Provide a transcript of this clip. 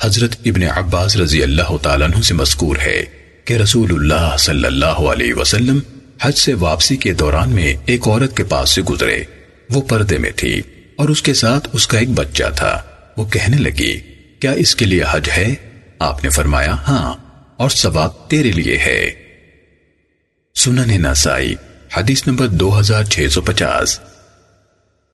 حضرت ابن عباس رضی اللہ تعالیٰ عنہ سے مذکور ہے کہ رسول اللہ صلی اللہ علیہ وسلم حج سے واپسی کے دوران میں ایک عورت کے پاس سے گزرے۔ وہ پردے میں تھی اور اس کے ساتھ اس کا ایک بچہ تھا۔ وہ کہنے لگی، کیا اس کے لیے حج ہے؟ آپ نے فرمایا ہاں اور ثواب تیرے لیے ہے۔ سنن نسائی، حدیث نمبر دو ہزار چھ سو پچاس۔